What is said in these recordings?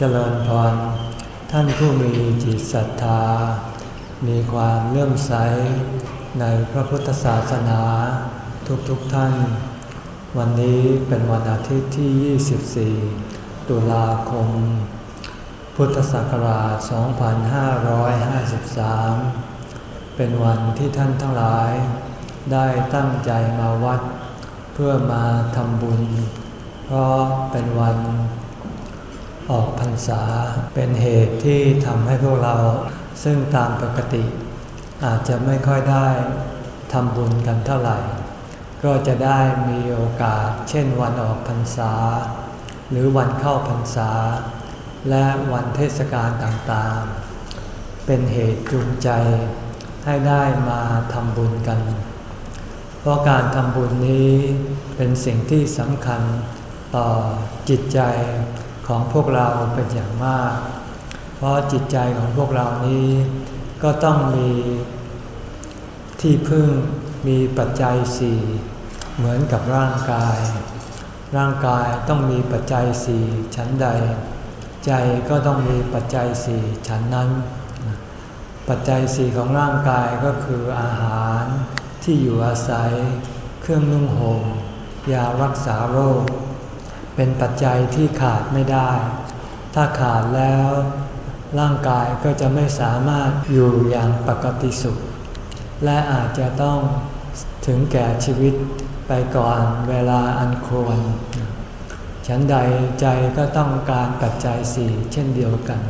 เจริญพรท่านผู้มีจิตศรัทธา มีความเลื่อมใสในพระพุทธศาสนาทุกๆทท่าน วันนี้เป็นวันอาทิตย์ที่ 24 ตุลาคม พุทธศักราช 2553 เป็นวันที่ท่านทั้งหลาย ได้ตั้งใจมาวัด เพื่อมาทำบุญ เพราะเป็นวัน ออกพรรษา เป็นเหตุที่ทำให้พวกเราซึ่งตามปกติ อาจจะไม่ค่อยได้ทำบุญกันเท่าไหร่ ก็จะได้มีโอกาส เช่นวันออกพรรษา หรือวันเข้าพรรษา และวันเทศกาลต่างๆ เป็นเหตุจูงใจให้ได้มาทำบุญกัน เพราะการทำบุญนี้เป็นสิ่งที่สำคัญต่อจิตใจ ของพวกเราเป็นอย่างมาก เพราะจิตใจของพวกเรานี้ก็ต้องมีที่พึ่งมีปัจจัยสี่เหมือนกับร่างกาย ร่างกายต้องมีปัจจัยสี่ชั้นใด ใจก็ต้องมีปัจจัยสี่ชั้นนั้น ปัจจัยสี่ของร่างกายก็คืออาหารที่อยู่อาศัย เครื่องนุ่งห่มยารักษาโรค เป็นปัจจัยที่ขาดไม่ได้ ถ้าขาดแล้วร่างกายก็จะไม่สามารถอยู่อย่างปกติสุข และอาจจะต้องถึงแก่ชีวิตไปก่อนเวลาอันควร ฉันใดใจก็ต้องการปัจจัยสี่เช่นเดียวกัน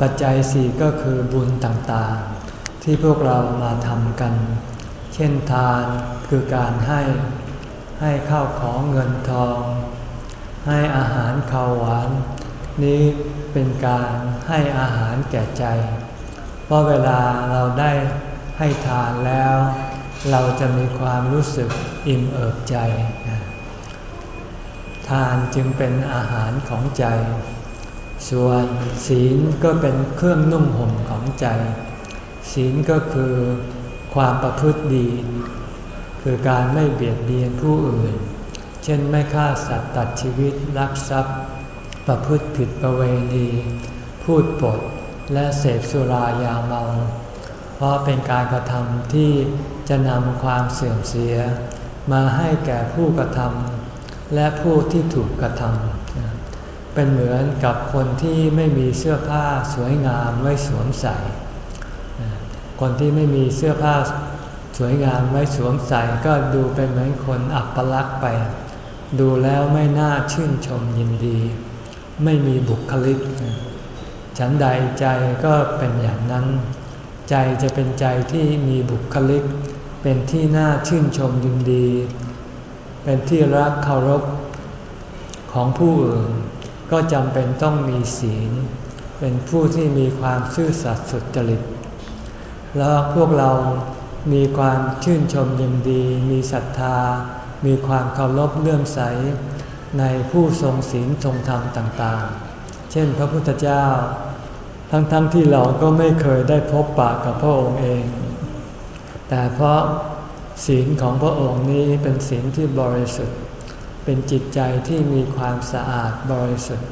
ปัจจัยสี่ก็คือบุญต่างๆ ที่พวกเรามาทำกัน เช่นทานคือการให้ให้ข้าวของเงินทอง ให้อาหารข้าวหวาน นี้เป็นการให้อาหารแก่ใจ เพราะเวลาเราได้ให้ทานแล้ว เราจะมีความรู้สึกอิ่มเอิบใจ ทานจึงเป็นอาหารของใจ ส่วนศีลก็เป็นเครื่องนุ่งห่มของใจ ศีลก็คือความประพฤติดี คือการไม่เบียดเบียนผู้อื่น ช่นไม่ฆ่าสัตว์ตัดชีวิตลักทรัพย์ ประพฤติผิดประเวณี พูดปดและเสพสุรายาเมา เพราะเป็นการกระทำที่จะนำความเสื่อมเสีย มาให้แก่ผู้กระทำและผู้ที่ถูกกระทำเป็นเหมือนกับคนที่ไม่มีเสื้อผ้าสวยงามไว้สวมใส่ คนที่ไม่มีเสื้อผ้าสวยงามไว้สวมใส่ก็ดูเป็นเหมือนคนอับปลักไป ดูแล้วไม่น่าชื่นชมยินดี ไม่มีบุคลิก ฉันใดใจก็เป็นอย่างนั้น ใจจะเป็นใจที่มีบุคลิก เป็นที่น่าชื่นชมยินดี เป็นที่รักเคารพของผู้อื่น ก็จำเป็นต้องมีศีล เป็นผู้ที่มีความซื่อสัตย์สุจริต แล้วพวกเรามีความชื่นชมยินดี มีศรัทธา มีความเคารพเลื่อมใสในผู้ทรงศีลทรงธรรมต่างๆ เช่นพระพุทธเจ้า ทั้งๆทที่เราก็ไม่เคยได้พบปะกับพระองค์เอง แต่เพราะศีลของพระองค์นี้เป็นศีลที่บริสุทธิ์ เป็นจิตใจที่มีความสะอาดบริสุทธิ์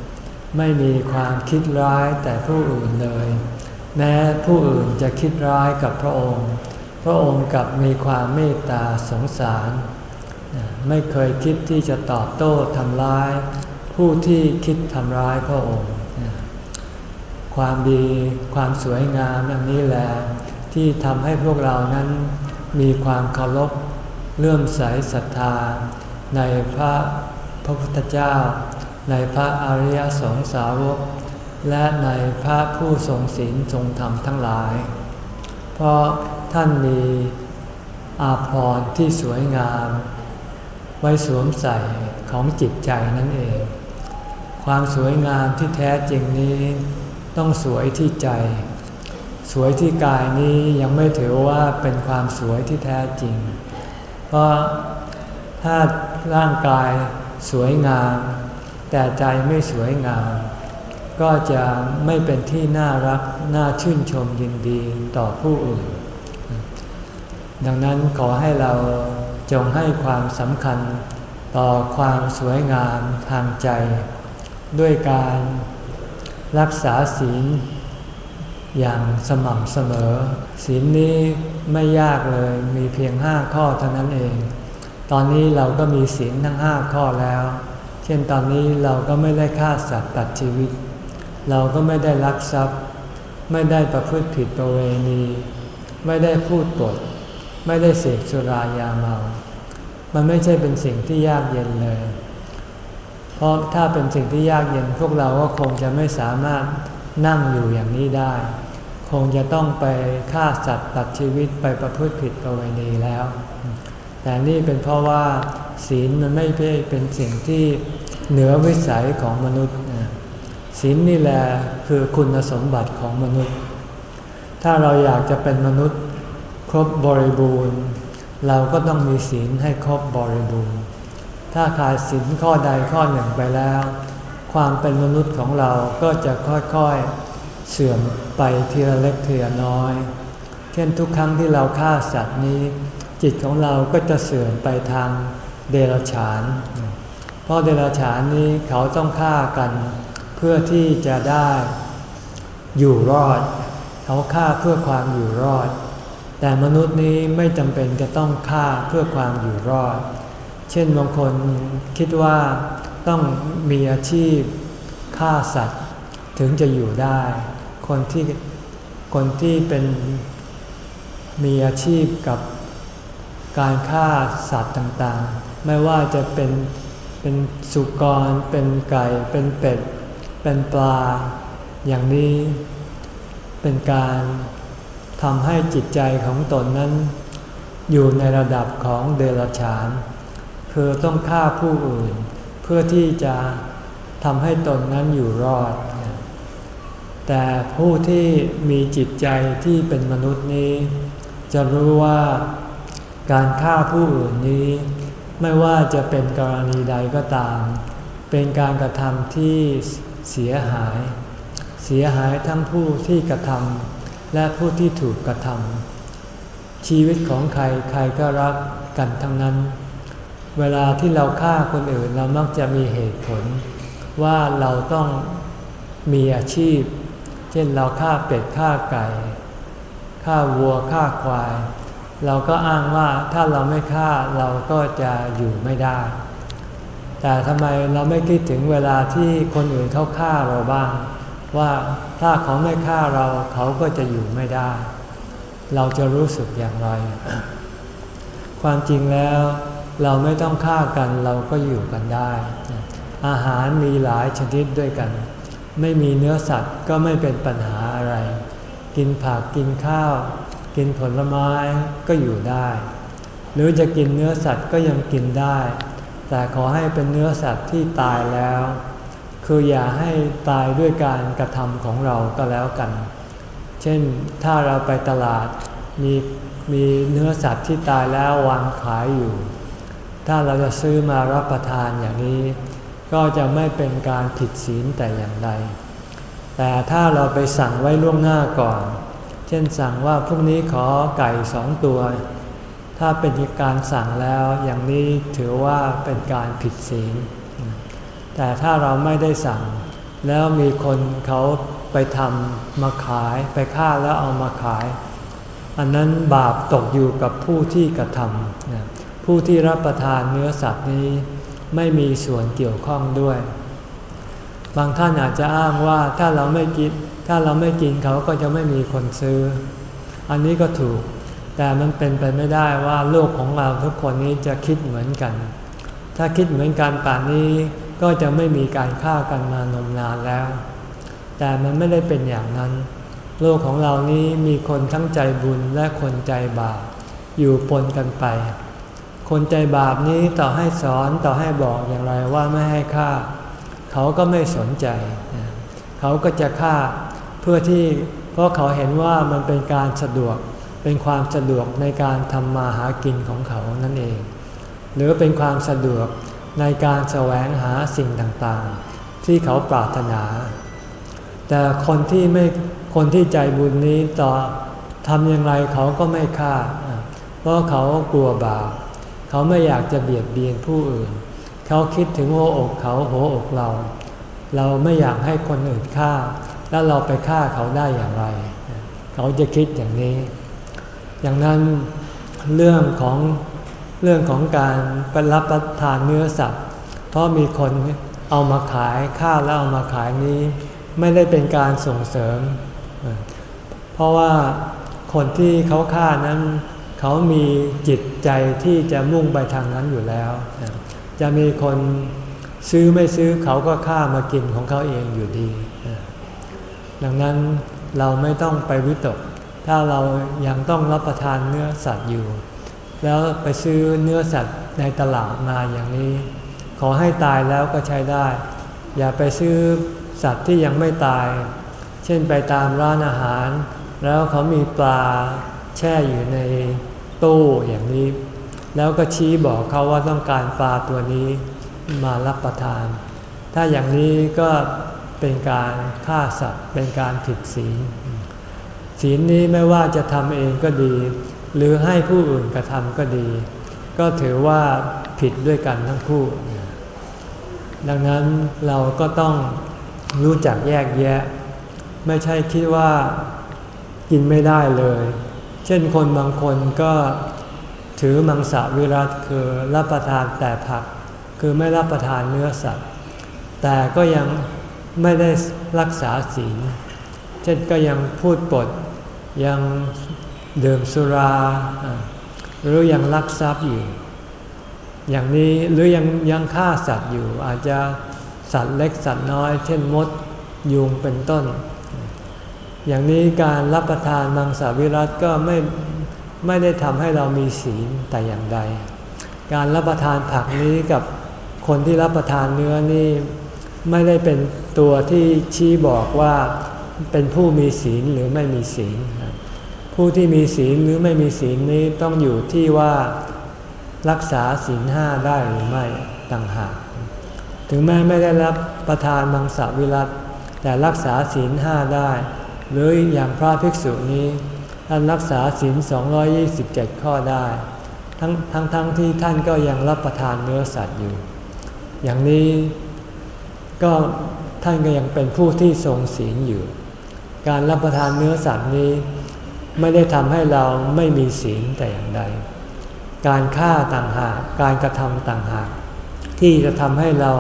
ไม่มีความคิดร้ายแต่ผู้อื่นเลย แม้ผู้อื่นจะคิดร้ายกับพระองค์ พระองค์กลับมีความเมตตาสงสาร ไม่เคยคิดที่จะตอบโต้ทำร้าย ผู้ที่คิดทำร้ายพระองค์ ความดีความสวยงามอันนี้แหละที่ทำให้พวกเรานั้นมีความเคารพเลื่อมใสศรัทธา ในพระพระพุทธเจ้า ในพระอริยสงสาวก และในพระผู้ทรงศีลทรงธรรมทั้งหลาย เพราะท่านมีอาภรณ์ที่สวยงาม ว้สวมใส่ของจิตใจนั่นเอง ความสวยงามที่แท้จริงนี้ต้องสวยที่ใจ สวยที่กายนี้ยังไม่ถือว่าเป็นความสวยที่แท้จริง เพราะถ้าร่างกายสวยงาม แต่ใจไม่สวยงาม ก็จะไม่เป็นที่น่ารักน่าชื่นชมยินดีต่อผู้อื่น ดังนั้นขอให้เรา จงให้ความสำคัญต่อความสวยงามทางใจ ด้วยการรักษาศีลอย่างสม่ำเสมอ ศีลนี้ไม่ยากเลยมีเพียงห้าข้อเท่านั้นเอง ตอนนี้เราก็มีศีลทั้งห้าข้อแล้ว เช่นตอนนี้เราก็ไม่ได้ฆ่าสัตว์ตัดชีวิต เราก็ไม่ได้ลักทรัพย์ ไม่ได้ประพฤติผิดประเวณี ไม่ได้พูดปด ไม่ได้เสพสุรายาเมา มันไม่ใช่เป็นสิ่งที่ยากเย็นเลย เพราะถ้าเป็นสิ่งที่ยากเย็นพวกเราก็คงจะไม่สามารถนั่งอยู่อย่างนี้ได้ คงจะต้องไปฆ่าสัตว์ตัดชีวิตไปประพฤติผิดประเวณีแล้ว แต่นี่เป็นเพราะว่า ศีลมันไม่เป็นสิ่งที่เหนือวิสัยของมนุษย์ศีลนี่แหละคือคุณสมบัติของมนุษย์ ถ้าเราอยากจะเป็นมนุษย์ รบบริบูรณ์ เราก็ต้องมีศีลให้ครบบริบูรณ์ ถ้าขาดศีลข้อใดข้อหนึ่งไปแล้ว ความเป็นมนุษย์ของเราก็จะค่อยๆเสื่อมไปทีละเล็กทีละน้อย เช่นทุกครั้งที่เราฆ่าสัตว์นี้ จิตของเราก็จะเสื่อมไปทางเดรัจฉาน เพราะเดรัจฉานนี้เขาต้องฆ่ากัน เพื่อที่จะได้อยู่รอด เขาฆ่าเพื่อความอยู่รอด แต่มนุษย์นี้ไม่จำเป็นจะต้องฆ่าเพื่อความอยู่รอด เช่นบางคนคิดว่าต้องมีอาชีพฆ่าสัตว์ ถึงจะอยู่ได้ คนที่คนที่เป็นมีอาชีพกับการฆ่าสัตว์ต่างๆ ไม่ว่าจะเป็นเป็นสุกร เป็นไก่ เป็นเป็ด เป็นปลา อย่างนี้ เป็นการ ทำให้จิตใจของตนนั้น อยู่ในระดับของเดรัจฉาน คือต้องฆ่าผู้อื่น เพื่อที่จะทำให้ตนนั้นอยู่รอด แต่ผู้ที่มีจิตใจที่เป็นมนุษย์นี้ จะรู้ว่าการฆ่าผู้อื่นนี้ ไม่ว่าจะเป็นกรณีใดก็ตาม เป็นการกระทำที่เสียหาย เสียหายทั้งผู้ที่กระทำ และผู้ที่ถูกกระทำชีวิตของใครใครก็รักกันทั้งนั้น เวลาที่เราฆ่าคนอื่นเรามักจะมีเหตุผล ว่าเราต้องมีอาชีพ เช่นเราฆ่าเป็ดฆ่าไก่ฆ่าวัวฆ่าควาย เราก็อ้างว่าถ้าเราไม่ฆ่าเราก็จะอยู่ไม่ได้ แต่ทำไมเราไม่คิดถึงเวลาที่คนอื่นเขาฆ่าเราบ้าง ว่าถ้าเขาไม่ฆ่าเราเขาก็จะอยู่ไม่ได้ เราจะรู้สึกอย่างไร ความจริงแล้วเราไม่ต้องฆ่ากันเราก็อยู่กันได้ อาหารมีหลายชนิดด้วยกัน ไม่มีเนื้อสัตว์ก็ไม่เป็นปัญหาอะไร กินผักกินข้าว กินผลไม้ก็อยู่ได้ หรือจะกินเนื้อสัตว์ก็ยังกินได้ แต่ขอให้เป็นเนื้อสัตว์ที่ตายแล้ว คืออย่าให้ตายด้วยการกระทำของเราก็แล้วกัน เช่นถ้าเราไปตลาดมีมีเนื้อสัตว์ที่ตายแล้ววางขายอยู่ ถ้าเราจะซื้อมารับประทานอย่างนี้ ก็จะไม่เป็นการผิดศีลแต่อย่างใด แต่ถ้าเราไปสั่งไว้ล่วงหน้าก่อน เช่นสั่งว่าพรุ่งนี้ขอไก่สองตัว ถ้าเป็นการสั่งแล้วอย่างนี้ถือว่าเป็นการผิดศีล แต่ถ้าเราไม่ได้สั่ง แล้วมีคนเขาไปทำมาขายไปฆ่าแล้วเอามาขาย อันนั้นบาปตกอยู่กับผู้ที่กระทำผู้ที่รับประทานเนื้อสัตว์นี้ไม่มีส่วนเกี่ยวข้องด้วย บางท่านอาจจะอ้างว่าถ้าเราไม่กิน ถ้าเราไม่กินเขาก็จะไม่มีคนซื้อ อันนี้ก็ถูก แต่มันเป็นไปไม่ได้ว่าโลกของเราทุกคนนี้จะคิดเหมือนกัน ถ้าคิดเหมือนกันป่านนี้ ก็จะไม่มีการฆ่ากันมานมนานแล้ว แต่มันไม่ได้เป็นอย่างนั้น โลกของเรานี้มีคนทั้งใจบุญและคนใจบาปอยู่ปนกันไป คนใจบาปนี้ต่อให้สอนต่อให้บอกอย่างไรว่าไม่ให้ฆ่า เขาก็ไม่สนใจ เขาก็จะฆ่าเพื่อที่เพราะเขาเห็นว่ามันเป็นการสะดวกเป็นความสะดวกในการทำมาหากินของเขานั่นเอง หรือเป็นความสะดวก ในการแสวงหาสิ่งต่างๆ ที่เขาปรารถนา แต่คนที่ไม่คนที่ใจบุญนี้ต่อทำอย่างไรเขาก็ไม่ฆ่า เพราะเขากลัวบาปเขาไม่อยากจะเบียดเบียนผู้อื่น เขาคิดถึงหัวอกเขาหัวอกเรา เราไม่อยากให้คนอื่นฆ่า แล้วเราไปฆ่าเขาได้อย่างไร เขาจะคิดอย่างนี้ อย่างนั้นเรื่องของ เรื่องของการไปรับประทานเนื้อสัตว์ เพราะมีคนเอามาขายฆ่าแล้วเอามาขายนี้ ไม่ได้เป็นการส่งเสริม เพราะว่าคนที่เขาฆ่านั้น เขามีจิตใจที่จะมุ่งไปทางนั้นอยู่แล้ว จะมีคนซื้อไม่ซื้อเขาก็ฆ่ามากินของเขาเองอยู่ดี ดังนั้นเราไม่ต้องไปวิตก ถ้าเรายังต้องรับประทานเนื้อสัตว์อยู่ แล้วไปซื้อเนื้อสัตว์ในตลาดมาอย่างนี้ ขอให้ตายแล้วก็ใช้ได้ อย่าไปซื้อสัตว์ที่ยังไม่ตาย เช่นไปตามร้านอาหาร แล้วเขามีปลาแช่อยู่ในตู้อย่างนี้ แล้วก็ชี้บอกเขาว่าต้องการปลาตัวนี้มารับประทาน ถ้าอย่างนี้ก็เป็นการฆ่าสัตว์เป็นการผิดศีลศีลนี้ไม่ว่าจะทำเองก็ดี หรือให้ผู้อื่นกระทำก็ดี ก็ถือว่าผิดด้วยกันทั้งคู่ ดังนั้นเราก็ต้องรู้จักแยกแยะ ไม่ใช่คิดว่ากินไม่ได้เลย เช่นคนบางคนก็ถือมังสวิรัตคือรับประทานแต่ผัก คือไม่รับประทานเนื้อสัตว์ แต่ก็ยังไม่ได้รักษาศีล เช่นก็ยังพูดปดยัง ดื่มสุรา หรือยังลักทรัพย์อยู่ อย่างนี้หรือยังยังฆ่าสัตว์อยู่ อาจจะสัตว์เล็กสัตว์น้อย เช่นมดยุงเป็นต้น อย่างนี้การรับประทานมังสวิรัตก็ไม่ไม่ได้ทำให้เรามีศีลแต่อย่างใด การรับประทานผักนี้กับคนที่รับประทานเนื้อนี่ไม่ได้เป็นตัวที่ชี้บอกว่าเป็นผู้มีศีลหรือไม่มีศีล ผู้ที่มีศีลหรือไม่มีศีลนี้ต้องอยู่ที่ว่ารักษาศีลห้าได้หรือไม่ต่างหาก ถึงแม้ไม่ได้รับประทานมังสวิรัตแต่รักษาศีลห้าได้ หรืออย่างพระภิกษุนี้ท่านรักษาศีล 227 ข้อได้ ทั้งทั้งทั้งที่ท่านก็ยังรับประทานเนื้อสัตว์อยู่ อย่างนี้ก็ท่านก็ยังเป็นผู้ที่ทรงศีลอยู่ การรับประทานเนื้อสัตว์นี้ ไม่ได้ทำให้เราไม่มีศีลแต่อย่างใด การฆ่าต่างหาก การกระทำต่างหาก ที่จะทำให้เรา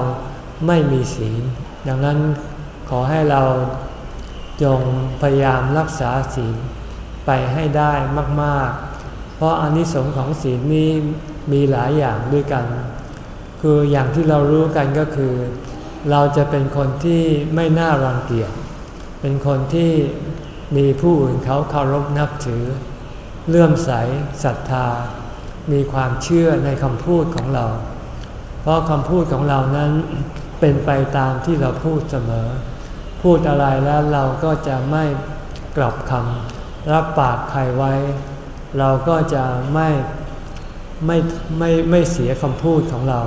ไม่มีศีล ดังนั้นขอให้เราจงพยายามรักษาศีลไปให้ได้มากๆ เพราะอานิสงส์ของศีลนี้มีหลายอย่างด้วยกัน คืออย่างที่เรารู้กันก็คือ เราจะเป็นคนที่ไม่น่ารังเกียจ เป็นคนที่ มีผู้อื่นเขาเคารพนับถือ เลื่อมใสศรัทธา มีความเชื่อในคำพูดของเรา เพราะคำพูดของเรานั้นเป็นไปตามที่เราพูดเสมอ พูดอะไรแล้วเราก็จะไม่กลับคำรับปากใครไว้ เราก็จะไม่ไม่ไม่ไม่เสียคำพูดของเรา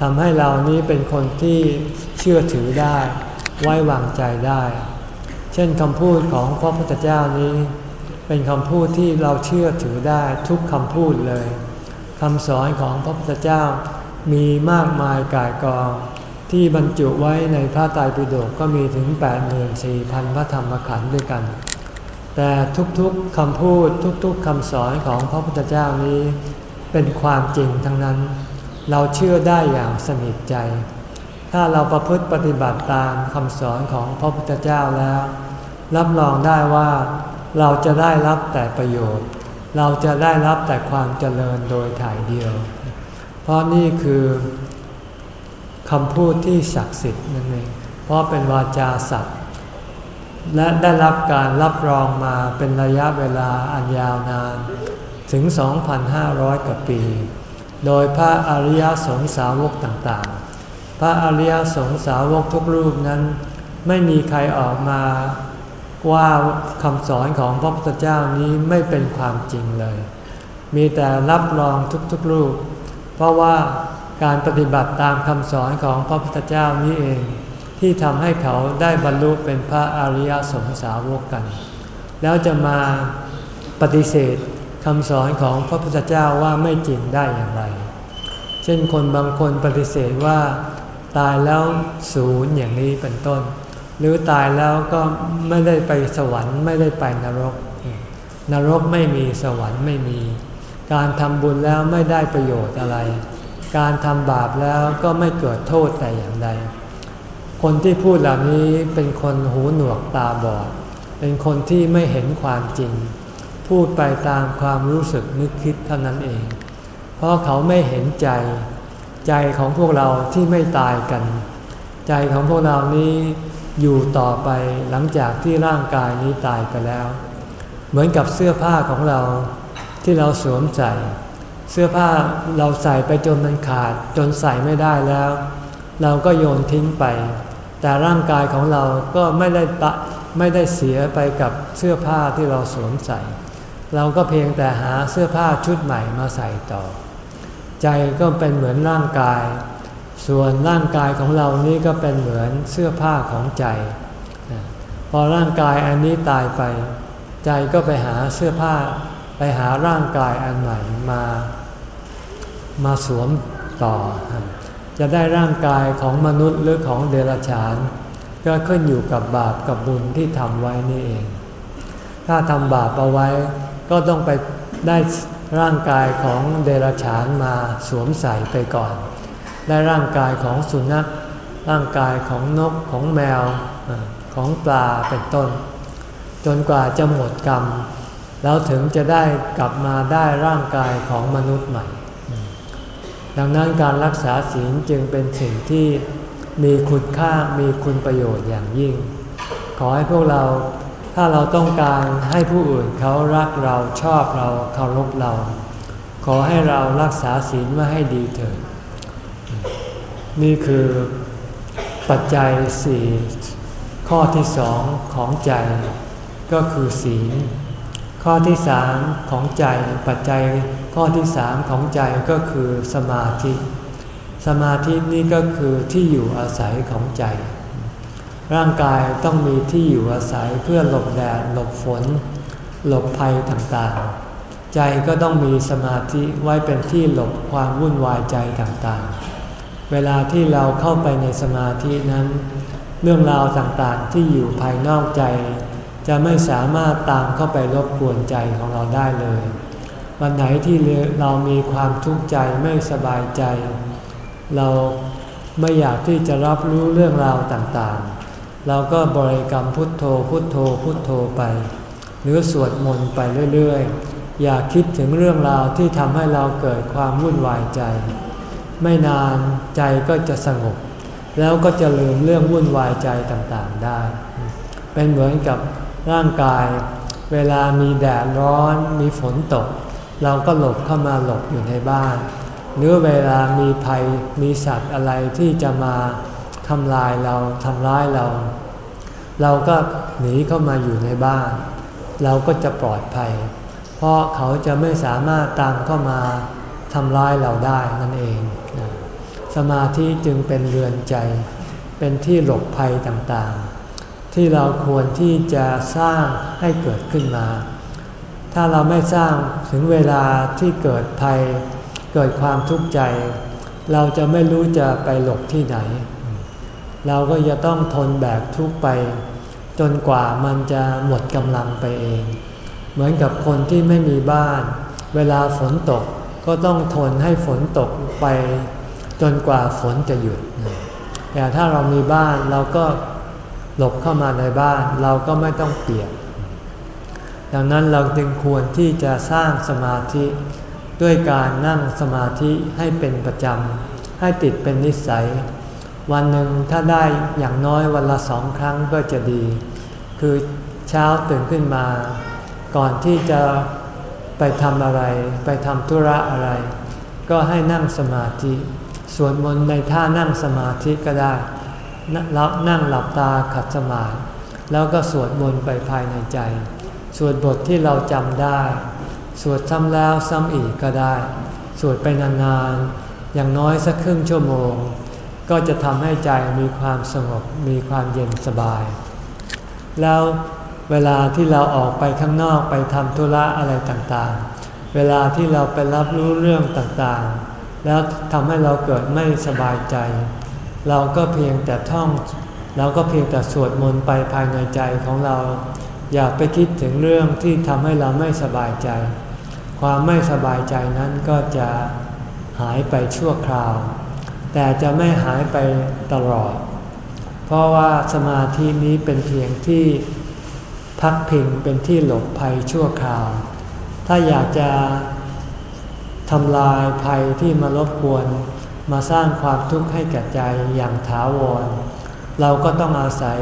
ทำให้เรานี้เป็นคนที่เชื่อถือได้ ไว้วางใจได้ เช่นคำพูดของพระพุทธเจ้านี้ เป็นคำพูดที่เราเชื่อถือได้ทุกคำพูดเลยคำสอนของพระพุทธเจ้ามีมากมายกายกอง ที่บรรจุไว้ในพระไตรปิฎกก็มีถึง 84,000 พระธรรมขันธ์ด้วยกัน แต่ทุกๆคำพูดทุกๆคำสอนของพระพุทธเจ้านี้ เป็นความจริงทั้งนั้น เราเชื่อได้อย่างสนิทใจ ถ้าเราประพฤติปฏิบัติตามคำสอนของพระพุทธเจ้าแล้ว รับรองได้ว่าเราจะได้รับแต่ประโยชน์ เราจะได้รับแต่ความเจริญโดยถ่ายเดียว เพราะนี่คือคำพูดที่ศักดิ์สิทธิ์นั่นเอง เพราะเป็นวาจาสัตว์ และได้รับการรับรองมาเป็นระยะเวลาอันยาวนานถึง 2,500 กว่าปี โดยพระอริยสงสาวกต่างๆ พระอริยสงสาวกทุกรูปนั้น ไม่มีใครออกมา ว่าคำสอนของพระพุทธเจ้านี้ไม่เป็นความจริงเลย มีแต่รับรองทุกๆรูป เพราะว่าการปฏิบัติตามคำสอนของพระพุทธเจ้านี้เอง ที่ทำให้เขาได้บรรลุเป็นพระอริยสงสาวกกัน แล้วจะมาปฏิเสธคำสอนของพระพุทธเจ้าว่าไม่จริงได้อย่างไร เช่นคนบางคนปฏิเสธว่าตายแล้วศูนย์อย่างนี้เป็นต้น หรือตายแล้วก็ไม่ได้ไปสวรรค์ไม่ได้ไปนรก นรกไม่มีสวรรค์ไม่มี การทำบุญแล้วไม่ได้ประโยชน์อะไร การทำบาปแล้วก็ไม่เกิดโทษแต่อย่างใด คนที่พูดเหล่านี้เป็นคนหูหนวกตาบอด เป็นคนที่ไม่เห็นความจริง พูดไปตามความรู้สึกนึกคิดเท่านั้นเอง เพราะเขาไม่เห็นใจ ใจของพวกเราที่ไม่ตายกัน ใจของพวกเรานี้ อยู่ต่อไปหลังจากที่ร่างกายนี้ตายไปแล้ว เหมือนกับเสื้อผ้าของเราที่เราสวมใส่เสื้อผ้าเราใส่ไปจนมันขาดจนใส่ไม่ได้แล้ว เราก็โยนทิ้งไป แต่ร่างกายของเราก็ไม่ได้ตะไม่ได้เสียไปกับเสื้อผ้าที่เราสวมใส่ เราก็เพียงแต่หาเสื้อผ้าชุดใหม่มาใส่ต่อ ใจก็เป็นเหมือนร่างกาย ส่วนร่างกายของเรานี่ก็เป็นเหมือนเสื้อผ้าของใจ พอร่างกายอันนี้ตายไป ใจก็ไปหาเสื้อผ้า ไปหาร่างกายอันใหม่มา มาสวมต่อ จะได้ร่างกายของมนุษย์หรือของเดรัจฉาน ก็ขึ้นอยู่กับบาปกับบุญที่ทำไว้นี่เอง ถ้าทำบาปเอาไว้ก็ต้องไปได้ร่างกายของเดรัจฉานมาสวมใส่ไปก่อน ได้ร่างกายของสุนัข ร่างกายของนกของแมวของปลาเป็นต้น จนกว่าจะหมดกรรม แล้วถึงจะได้กลับมาได้ร่างกายของมนุษย์ใหม่ ดังนั้นการรักษาศีลจึงเป็นสิ่งที่มีคุณค่ามีคุณประโยชน์อย่างยิ่ง ขอให้พวกเราถ้าเราต้องการให้ผู้อื่นเขารักเราชอบเราเคารพเรา ขอให้เรารักษาศีลไว้ให้ดีเถิด นี่คือปัจจัยสี่ข้อที่สองของใจ ก็คือศีลข้อที่สามของใจปัจจัยข้อที่สามของใจก็คือสมาธิ สมาธินี่ก็คือที่อยู่อาศัยของใจ ร่างกายต้องมีที่อยู่อาศัยเพื่อหลบแดดหลบฝน หลบภัยต่างๆ ใจก็ต้องมีสมาธิไว้เป็นที่หลบความวุ่นวายใจต่างๆ เวลาที่เราเข้าไปในสมาธินั้น เรื่องราวต่างๆที่อยู่ภายนอกใจ จะไม่สามารถตามเข้าไปรบกวนใจของเราได้เลย วันไหนที่เรามีความทุกข์ใจไม่สบายใจ เราไม่อยากที่จะรับรู้เรื่องราวต่างๆ เราก็บริกรรมพุทโธพุทโธพุทโธไป หรือสวดมนต์ไปเรื่อยๆ อย่าคิดถึงเรื่องราวที่ทำให้เราเกิดความวุ่นวายใจ ไม่นานใจก็จะสงบ แล้วก็จะลืมเรื่องวุ่นวายใจต่างๆได้ เป็นเหมือนกับร่างกาย เวลามีแดดร้อนมีฝนตก เราก็หลบเข้ามาหลบอยู่ในบ้าน หรือเวลามีภัยมีสัตว์อะไรที่จะมาทำลายเราทำร้ายเรา เราก็หนีเข้ามาอยู่ในบ้าน เราก็จะปลอดภัย เพราะเขาจะไม่สามารถตามเข้ามา ทำร้ายเราได้นั่นเอง สมาธิจึงเป็นเรือนใจ เป็นที่หลบภัยต่างๆ ที่เราควรที่จะสร้างให้เกิดขึ้นมา ถ้าเราไม่สร้างถึงเวลาที่เกิดภัย เกิดความทุกข์ใจ เราจะไม่รู้จะไปหลบที่ไหน เราก็จะต้องทนแบกทุกข์ไป จนกว่ามันจะหมดกำลังไปเอง เหมือนกับคนที่ไม่มีบ้าน เวลาฝนตก ก็ต้องทนให้ฝนตกไปจนกว่าฝนจะหยุดแต่ถ้าเรามีบ้านเราก็หลบเข้ามาในบ้านเราก็ไม่ต้องเปียก ดังนั้นเราจึงควรที่จะสร้างสมาธิด้วยการนั่งสมาธิให้เป็นประจำ ให้ติดเป็นนิสัย วันหนึ่งถ้าได้อย่างน้อยวันละสองครั้งก็จะดี คือเช้าตื่นขึ้นมา ก่อนที่จะ ไปทำอะไร ไปทำธุระอะไร ก็ให้นั่งสมาธิสวดมนต์ในท่านั่งสมาธิก็ได้รับนั่งหลับตาขัดสมาธิแล้วก็สวดมนต์ไปภายในใจ สวดบทที่เราจำได้ สวดซ้ำแล้วซ้ำอีกก็ได้ สวดไปนานๆ อย่างน้อยสักครึ่งชั่วโมง ก็จะทำให้ใจมีความสงบมีความเย็นสบาย แล้ว เวลาที่เราออกไปข้างนอกไปทำธุระอะไรต่างๆ เวลาที่เราไปรับรู้เรื่องต่างๆ แล้วทำให้เราเกิดไม่สบายใจ เราก็เพียงแต่ท่อง เราก็เพียงแต่สวดมนต์ไปภายในใจของเรา อย่าไปคิดถึงเรื่องที่ทำให้เราไม่สบายใจ ความไม่สบายใจนั้นก็จะหายไปชั่วคราว แต่จะไม่หายไปตลอด เพราะว่าสมาธินี้เป็นเพียงที่ พักพิงเป็นที่หลบภัยชั่วคราว ถ้าอยากจะทำลายภัยที่มารบกวน มาสร้างความทุกข์ให้แก่ใจอย่างถาวร เราก็ต้องอาศัย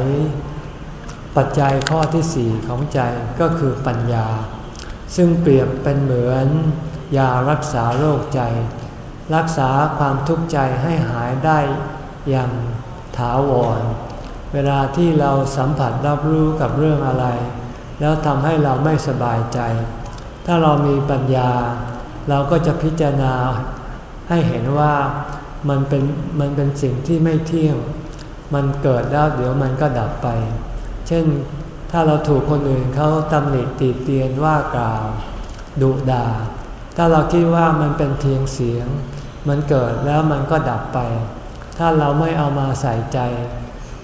ปัจจัยข้อที่สี่ของใจก็คือปัญญา ซึ่งเปรียบเป็นเหมือนยารักษาโรคใจ รักษาความทุกข์ใจให้หายได้อย่างถาวร เวลาที่เราสัมผัสรับรู้กับเรื่องอะไร แล้วทำให้เราไม่สบายใจ ถ้าเรามีปัญญา เราก็จะพิจารณาให้เห็นว่ามันเป็นมันเป็นสิ่งที่ไม่เที่ยง มันเกิดแล้วเดี๋ยวมันก็ดับไป เช่นถ้าเราถูกคนอื่นเขาตำหนิตีเตียนว่ากล่าวดุด่า ถ้าเราคิดว่ามันเป็นเพียงเสียง มันเกิดแล้วมันก็ดับไป ถ้าเราไม่เอามาใส่ใจ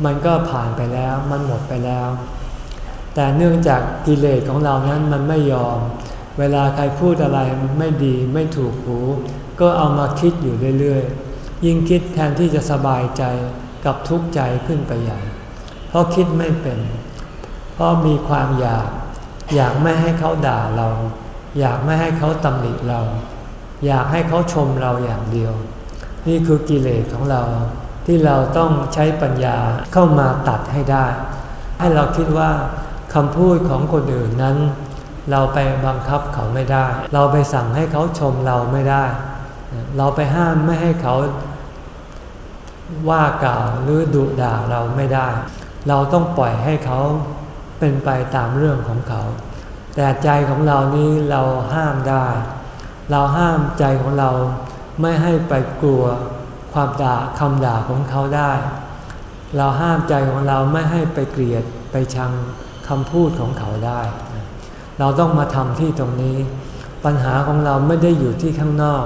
มันก็ผ่านไปแล้วมันหมดไปแล้ว แต่เนื่องจากกิเลสของเรานั้นมันไม่ยอม เวลาใครพูดอะไรไม่ดีไม่ถูกหู ก็เอามาคิดอยู่เรื่อยๆ ยิ่งคิดแทนที่จะสบายใจกับทุกข์ใจขึ้นไปใหญ่ เพราะคิดไม่เป็น เพราะมีความอยาก อยากไม่ให้เขาด่าเรา อยากไม่ให้เขาตำหนิเรา อยากให้เขาชมเราอย่างเดียว นี่คือกิเลสของเรา ที่เราต้องใช้ปัญญาเข้ามาตัดให้ได้ ให้เราคิดว่าคำพูดของคนอื่นนั้น เราไปบังคับเขาไม่ได้ เราไปสั่งให้เขาชมเราไม่ได้ เราไปห้ามไม่ให้เขาว่ากล่าวหรือดุด่าเราไม่ได้ เราต้องปล่อยให้เขาเป็นไปตามเรื่องของเขา แต่ใจของเรานี้เราห้ามได้ เราห้ามใจของเราไม่ให้ไปกลัว ความด่าคำด่าของเขาได้ เราห้ามใจของเราไม่ให้ไปเกลียดไปชังคำพูดของเขาได้ เราต้องมาทำที่ตรงนี้ ปัญหาของเราไม่ได้อยู่ที่ข้างนอก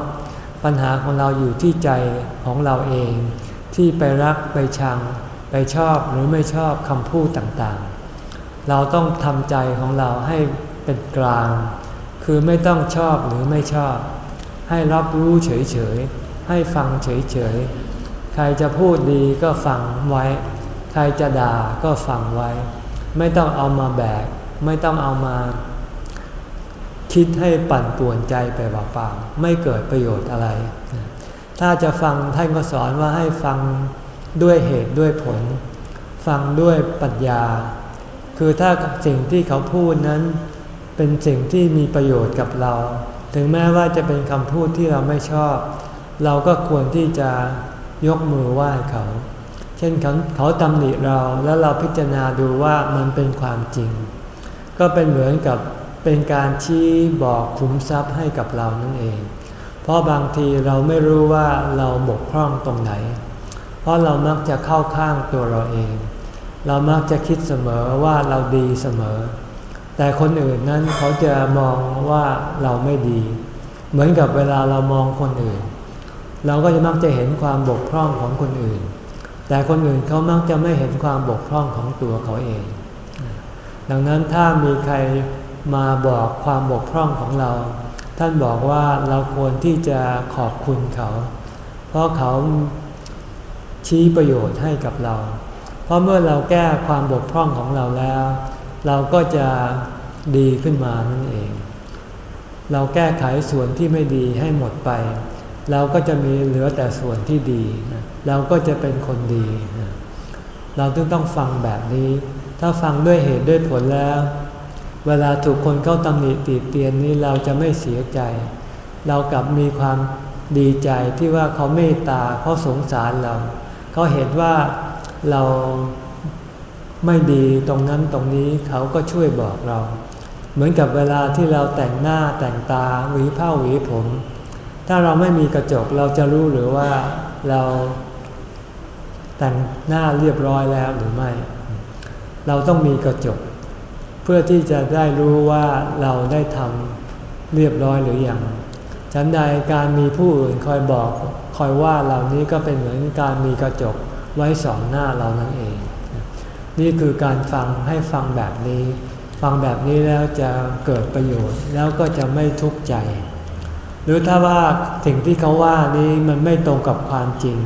ปัญหาของเราอยู่ที่ใจของเราเอง ที่ไปรักไปชัง ไปชอบหรือไม่ชอบคำพูดต่างๆ เราต้องทำใจของเราให้เป็นกลาง คือไม่ต้องชอบหรือไม่ชอบ ให้รับรู้เฉยๆ ให้ฟังเฉยๆ ใครจะพูดดีก็ฟังไว้ ใครจะด่าก็ฟังไว้ ไม่ต้องเอามาแบก ไม่ต้องเอามา คิดให้ปั่นป่วนใจไปเปล่าๆไม่เกิดประโยชน์อะไร ถ้าจะฟังท่านก็สอนว่าให้ฟังด้วยเหตุด้วยผล ฟังด้วยปัญญา คือถ้าสิ่งที่เขาพูดนั้น เป็นสิ่งที่มีประโยชน์กับเรา ถึงแม้ว่าจะเป็นคำพูดที่เราไม่ชอบ เราก็ควรที่จะยกมือไหว้เขา เช่นเขาเขาตำหนิเราแล้วเราพิจารณาดูว่ามันเป็นความจริง ก็เป็นเหมือนกับเป็นการชี้บอกขุมทรัพย์ให้กับเรานั่นเอง เพราะบางทีเราไม่รู้ว่าเราบกพร่องตรงไหน เพราะเรามักจะเข้าข้างตัวเราเอง เรามักจะคิดเสมอว่าเราดีเสมอ แต่คนอื่นนั้นเขาจะมองว่าเราไม่ดี เหมือนกับเวลาเรามองคนอื่น เราก็จะมักจะเห็นความบกพร่องของคนอื่น แต่คนอื่นเขามักจะไม่เห็นความบกพร่องของตัวเขาเอง ดังนั้นถ้ามีใครมาบอกความบกพร่องของเรา ท่านบอกว่าเราควรที่จะขอบคุณเขา เพราะเขาชี้ประโยชน์ให้กับเรา เพราะเมื่อเราแก้ความบกพร่องของเราแล้ว เราก็จะดีขึ้นมานั่นเอง เราแก้ไขส่วนที่ไม่ดีให้หมดไป เราก็จะมีเหลือแต่ส่วนที่ดี เราก็จะเป็นคนดี เราต้องต้องฟังแบบนี้ ถ้าฟังด้วยเหตุด้วยผลแล้ว เวลาถูกคนเข้าตำหนิติเตียนนี้เราจะไม่เสียใจ เรากลับมีความดีใจที่ว่าเขาเมตตาเขาสงสารเรา เขาเห็นว่าเราไม่ดีตรงนั้นตรงนี้เขาก็ช่วยบอกเรา เหมือนกับเวลาที่เราแต่งหน้าแต่งตาหวีผ้าหวีผม ถ้าเราไม่มีกระจกเราจะรู้หรือว่าเราแต่งหน้าเรียบร้อยแล้วหรือไม่ เราต้องมีกระจก เพื่อที่จะได้รู้ว่าเราได้ทำเรียบร้อยหรืออยังฉันใดการมีผู้อื่นคอยบอกคอยว่าเหล่านี้ก็เป็นเหมือนการมีกระจกไว้สองหน้าเรานั่นเอง นี่คือการฟังให้ฟังแบบนี้ ฟังแบบนี้แล้วจะเกิดประโยชน์แล้วก็จะไม่ทุกข์ใจ หรือถ้าว่าสิ่งที่เขาว่านี้มันไม่ตรงกับความจริง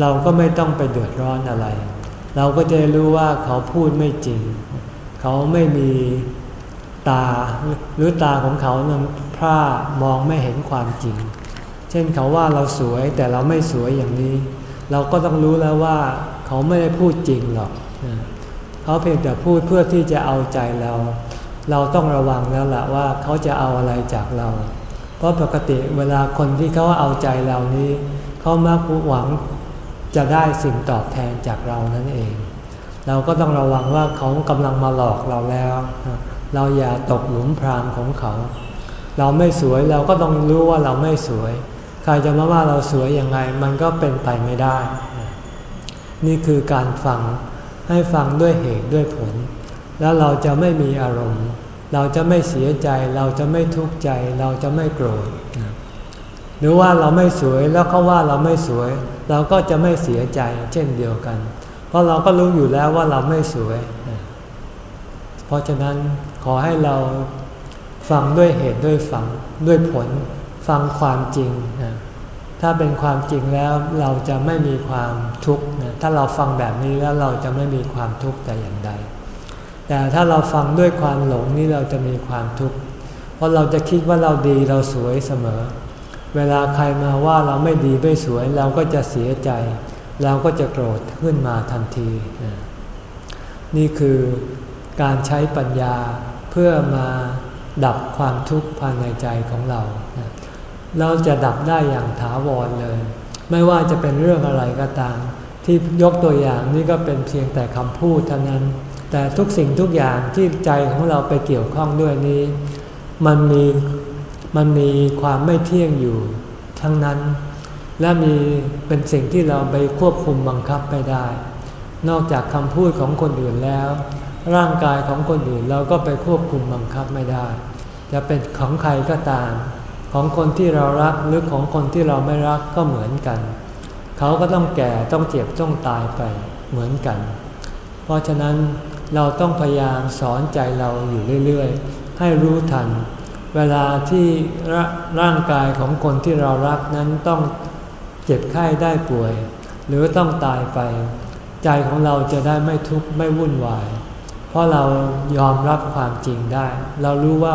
เราก็ไม่ต้องไปเดือดร้อนอะไร เราก็จะรู้ว่าเขาพูดไม่จริง เขาไม่มีตาหรือตาของเขานั้นพร่ามองไม่เห็นความจริง เช่นเขาว่าเราสวยแต่เราไม่สวยอย่างนี้ เราก็ต้องรู้แล้วว่า เขาไม่ได้พูดจริงหรอก เขาเพียงแต่พูดเพื่อที่จะเอาใจเรา เราต้องระวังแล้วล่ะว่าเขาจะเอาอะไรจากเรา เพราะปกติเวลาคนที่เขาเอาใจเรานี้ เขามักหวังจะได้สิ่งตอบแทนจากเรานั่นเอง เราก็ต้องระวังว่าเขากำลังมาหลอกเราแล้ว เราอย่าตกหลุมพรางของเขา เราไม่สวยเราก็ต้องรู้ว่าเราไม่สวย ใครจะมาว่าเราสวยยังไง มันก็เป็นไปไม่ได้ นี่คือการฟังให้ฟังด้วยเหตุด้วยผล แล้วเราจะไม่มีอารมณ์ เราจะไม่เสียใจ เราจะไม่ทุกข์ใจ เราจะไม่โกรธหรือว่าเราไม่สวยแล้วเขาว่าเราไม่สวย เราก็จะไม่เสียใจเช่นเดียวกัน เพราะเราก็รู้อยู่แล้วว่าเราไม่สวย เพราะฉะนั้นขอให้เราฟังด้วยเหตุด้วยฟังด้วยผล ฟังความจริงนะถ้าเป็นความจริงแล้วเราจะไม่มีความทุกข์นะถ้าเราฟังแบบนี้แล้วเราจะไม่มีความทุกข์แต่อย่างใด แต่ถ้าเราฟังด้วยความหลงนี่เราจะมีความทุกข์ เพราะเราจะคิดว่าเราดีเราสวยเสมอ เวลาใครมาว่าเราไม่ดีไม่สวย เราก็จะเสียใจ เราก็จะโกรธขึ้นมาทันที นี่คือการใช้ปัญญาเพื่อมาดับความทุกข์ภายในใจของเรา เราจะดับได้อย่างถาวรเลย ไม่ว่าจะเป็นเรื่องอะไรก็ตาม ที่ยกตัวอย่างนี่ก็เป็นเพียงแต่คำพูดเท่านั้น แต่ทุกสิ่งทุกอย่างที่ใจของเราไปเกี่ยวข้องด้วยนี้ มันมีมันมีความไม่เที่ยงอยู่ทั้งนั้น และมีเป็นสิ่งที่เราไปควบคุมบังคับไปได้ นอกจากคำพูดของคนอื่นแล้ว ร่างกายของคนอื่นเราก็ไปควบคุมบังคับไม่ได้ จะเป็นของใครก็ตาม ของคนที่เรารักหรือของคนที่เราไม่รักก็เหมือนกัน เขาก็ต้องแก่ต้องเจ็บต้องตายไปเหมือนกัน เพราะฉะนั้น เราต้องพยายามสอนใจเราอยู่เรื่อยๆ ให้รู้ทัน เวลาที่ร่างกายของคนที่เรารักนั้นต้องเจ็บไข้ได้ป่วย หรือต้องตายไป ใจของเราจะได้ไม่ทุกข์ไม่วุ่นวาย เพราะเรายอมรับความจริงได้ เรารู้ว่า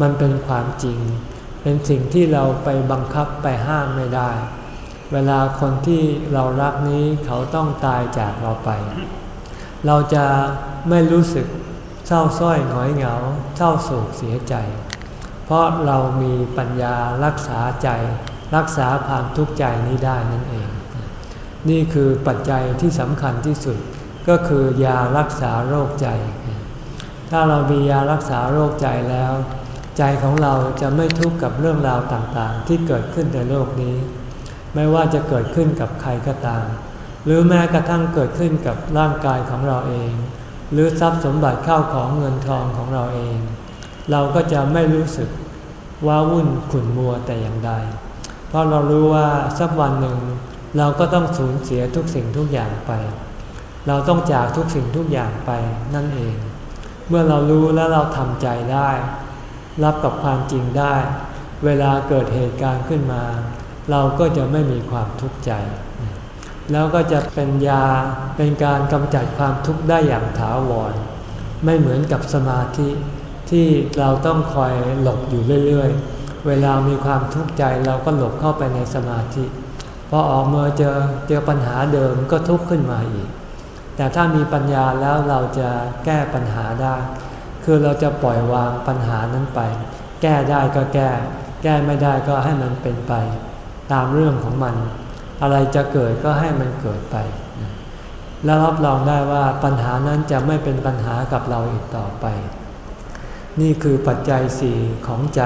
มันเป็นความจริง เป็นสิ่งที่เราไปบังคับไปห้ามไม่ได้ เวลาคนที่เรารักนี้เขาต้องตายจากเราไป เราจะ ไม่รู้สึกเศร้าส้อยหงอยเหงา เศร้าโศกเสียใจ เพราะเรามีปัญญารักษาใจ รักษาความทุกข์ใจนี้ได้นั่นเอง นี่คือปัจจัยที่สำคัญที่สุดก็คือยารักษาโรคใจ ถ้าเรามียารักษาโรคใจแล้ว ใจของเราจะไม่ทุกข์กับเรื่องราวต่างๆ ที่เกิดขึ้นในโลกนี้ ไม่ว่าจะเกิดขึ้นกับใครก็ตาม หรือแม้กระทั่งเกิดขึ้นกับร่างกายของเราเอง หรือทรัพย์สมบัติเข้าของเงินทองของเราเอง เราก็จะไม่รู้สึกว้าวุ่นขุ่นมัวแต่อย่างใด เพราะเรารู้ว่าสักวันหนึ่ง เราก็ต้องสูญเสียทุกสิ่งทุกอย่างไป เราต้องจากทุกสิ่งทุกอย่างไปนั่นเอง เมื่อเรารู้แล้วเราทำใจได้ รับกับความจริงได้ เวลาเกิดเหตุการณ์ขึ้นมา เราก็จะไม่มีความทุกข์ใจ แล้วก็จะเป็นยาเป็นการกำจัดความทุกข์ได้อย่างถาวร ไม่เหมือนกับสมาธิที่เราต้องคอยหลบอยู่เรื่อยๆ เวลามีความทุกข์ใจเราก็หลบเข้าไปในสมาธิพอออกมาเจอเจอปัญหาเดิมก็ทุกข์ขึ้นมาอีก แต่ถ้ามีปัญญาแล้วเราจะแก้ปัญหาได้ คือเราจะปล่อยวางปัญหานั้นไป แก้ได้ก็แก้ แก้ไม่ได้ก็ให้มันเป็นไป ตามเรื่องของมัน อะไรจะเกิดก็ให้มันเกิดไป แล้วรับรองได้ว่าปัญหานั้นจะไม่เป็นปัญหากับเราอีกต่อไป นี่คือปัจจัยสี่ของใจ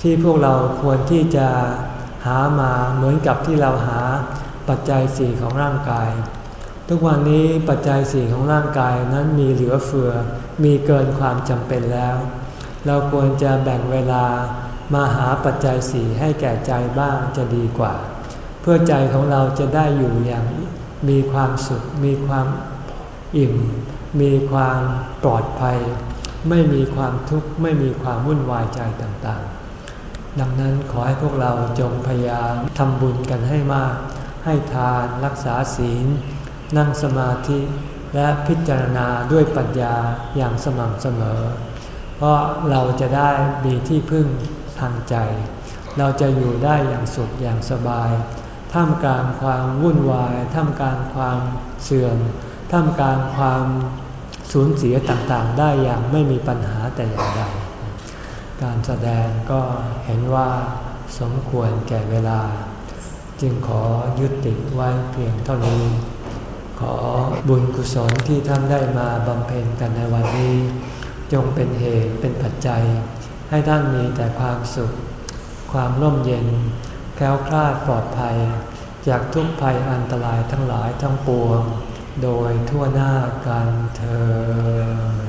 ที่พวกเราควรที่จะหามาเหมือนกับที่เราหาปัจจัยสี่ของร่างกาย ทุกวันนี้ปัจจัยสี่ของร่างกายนั้นมีเหลือเฟือ มีเกินความจำเป็นแล้ว เราควรจะแบ่งเวลามาหาปัจจัยสี่ให้แก่ใจบ้างจะดีกว่า เพื่อใจของเราจะได้อยู่อย่างมีความสุข มีความอิ่ม มีความปลอดภัย ไม่มีความทุกข์ ไม่มีความวุ่นวายใจต่างๆ ดังนั้นขอให้พวกเราจงพยายามทำบุญกันให้มาก ให้ทานรักษาศีล นั่งสมาธิและพิจารณาด้วยปัญญาอย่างสม่ำเสมอ เพราะเราจะได้มีที่พึ่งทางใจ เราจะอยู่ได้อย่างสุขอย่างสบาย ท่ามกลางความวุ่นวาย ท่ามกลางความเสื่อม ท่ามกลางความสูญเสียต่างๆ ได้อย่างไม่มีปัญหาแต่อย่างใด การแสดงก็เห็นว่าสมควรแก่เวลา จึงขอยุติไว้เพียงเท่านี้ ขอบุญกุศลที่ท่านได้มาบำเพ็ญกันในวันนี้ จงเป็นเหตุเป็นปัจจัย ให้ท่านมีแต่ความสุข ความร่มเย็น ล้วคลาดปลอดภัย จากทุกภัยอันตรายทั้งหลายทั้งปวง โดยทั่วหน้ากันเธอ